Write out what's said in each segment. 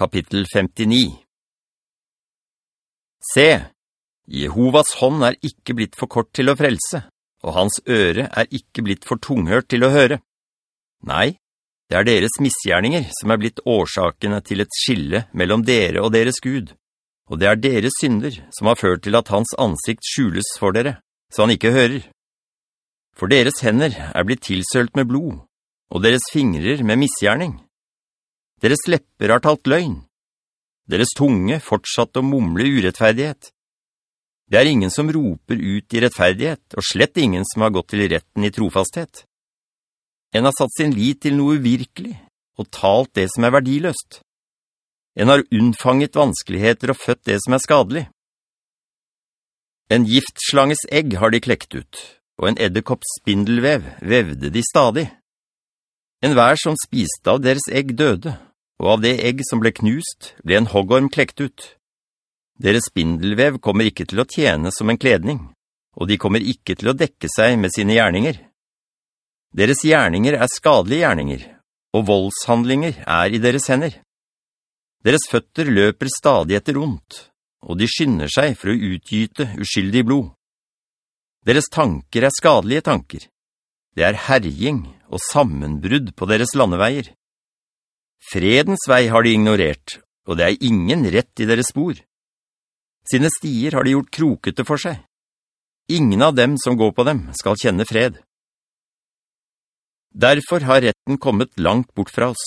Kapittel 59 Se, Jehovas hånd er ikke blitt for kort til å frelse, og hans øre er ikke blitt for tunghørt til å høre. Nei, det er deres misgjerninger som er blitt årsakene til et skille mellom dere og deres Gud, og det er deres synder som har ført til at hans ansikt skjules for dere, så han ikke hører. For deres hender er blitt tilsølt med blod, og deres fingrer med misgjerning. Deres lepper har talt løgn. Deres tunge fortsatt å mumle urettferdighet. Det er ingen som roper ut i rettferdighet, og slett ingen som har gått til retten i trofasthet. En har satt sin lit til noe virkelig, og talt det som er verdiløst. En har unnfanget vanskeligheter og født det som er skadelig. En giftslanges egg har de klekt ut, og en edderkopps spindelvev vevde de stadig. En vær som spiste av deres egg døde, og av det egg som ble knust, ble en hoggorm klekt ut. Deres spindelvev kommer ikke til å tjene som en kledning, og de kommer ikke til å dekke seg med sine gjerninger. Deres gjerninger er skadelige gjerninger, og voldshandlinger er i deres hender. Deres føtter løper stadig etter ondt, og de skynder seg for å utgyte uskyldig blod. Deres tanker er skadelige tanker. Det er herjing og sammenbrudd på deres landeveier. Fredens vei har de ignorert, og det er ingen rett i deres spor. Sine stier har de gjort krokete for seg. Ingen av dem som går på dem skal kjenne fred. Derfor har retten kommet langt bort fra oss,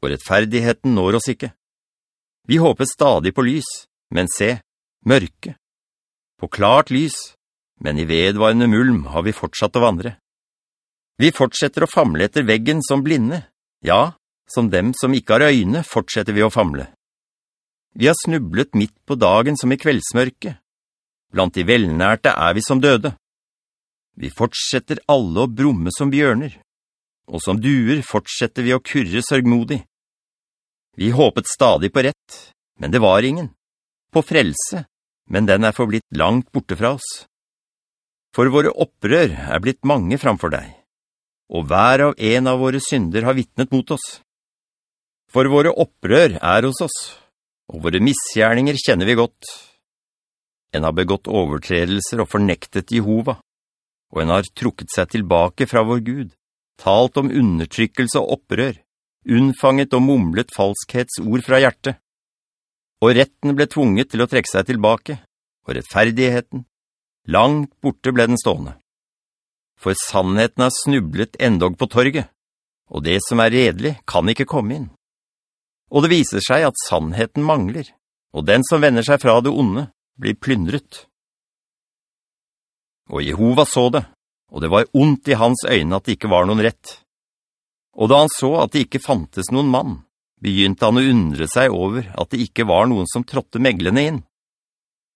og rettferdigheten når oss ikke. Vi håper stadig på lys, men se, mørke. På klart lys, men i vedvarende mulm har vi fortsatt å vandre. Vi fortsetter å famle etter veggen som blinde, ja, som dem som ikke har øyne, fortsetter vi å famle. Vi har snublet midt på dagen som i kveldsmørket. Blant de velnærte er vi som døde. Vi fortsetter alle å brumme som bjørner, og som duer fortsetter vi å kurre sørgmodig. Vi håpet stadig på rett, men det var ingen. På frelse, men den er forblitt langt borte fra oss. For våre opprør er blitt mange framfor deg, og hver av en av våre synder har vittnet mot oss. For våre opprør er hos oss, og våre misgjerninger kjenner vi godt. En har begått overtredelser og fornektet Jehova, og en har trukket seg tilbake fra vår Gud, talt om undertrykkelse og opprør, unnfanget og mumlet falskhetsord fra hjertet. Og retten ble tvunget til å trekke seg tilbake, og rettferdigheten, langt borte ble den stående. For sannheten har snublet endog på torget, og det som er redelig kan ikke komme inn. Og det viser seg at sannheten mangler, og den som vender seg fra det onde blir plyndret. Og Jehova så det, og det var ondt i hans øyne at det ikke var noen rett. Og da han så at det ikke fantes noen mann, begynte han å undre seg over at det ikke var noen som trådte meglene inn.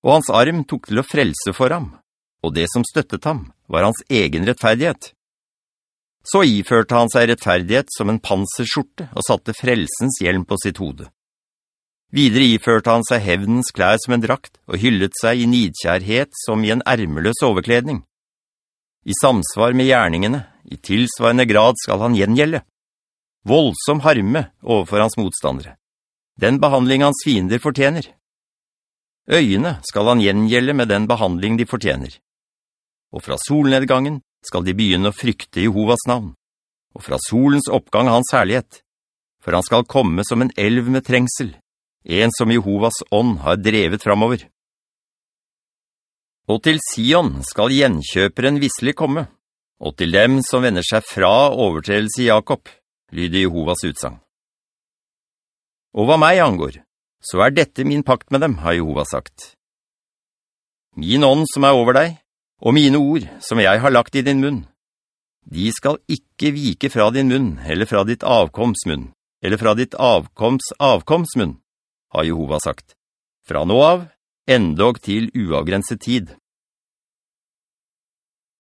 Og hans arm tok til å frelse for ham, og det som støttet ham var hans egen rettferdighet. Så iførte han seg rettferdighet som en panserskjorte og satte frelsens hjelm på sitt hode. Videre iførte han seg hevnens klær som en drakt og hyllet seg i nidkjærhet som i en ærmeløs overkledning. I samsvar med gjerningene, i tilsvarende grad skal han gjengjelle. Voldsom harme overfor hans motstandere. Den behandling hans fiender fortjener. Øyene skal han gjengjelle med den behandling de fortjener. Og fra solnedgangen skal de begynne å frykte Jehovas navn, og fra solens oppgang hans herlighet, for han skal komme som en elv med trengsel, en som Jehovas ånd har drevet framover. Og til Sion skal gjenkjøperen visselig komme, og til dem som vender seg fra overtredelse i Jakob, lyder Jehovas utsang. Og hva meg angår, så er dette min pakt med dem, har Jehova sagt. Min ånd som er over deg, og mine ord, som jeg har lagt i din munn, de skal ikke vike fra din munn, eller fra ditt avkomstmunn, eller fra ditt avkoms avkomstmunn, har Jehova sagt, fra nå av, endog til uavgrenset tid.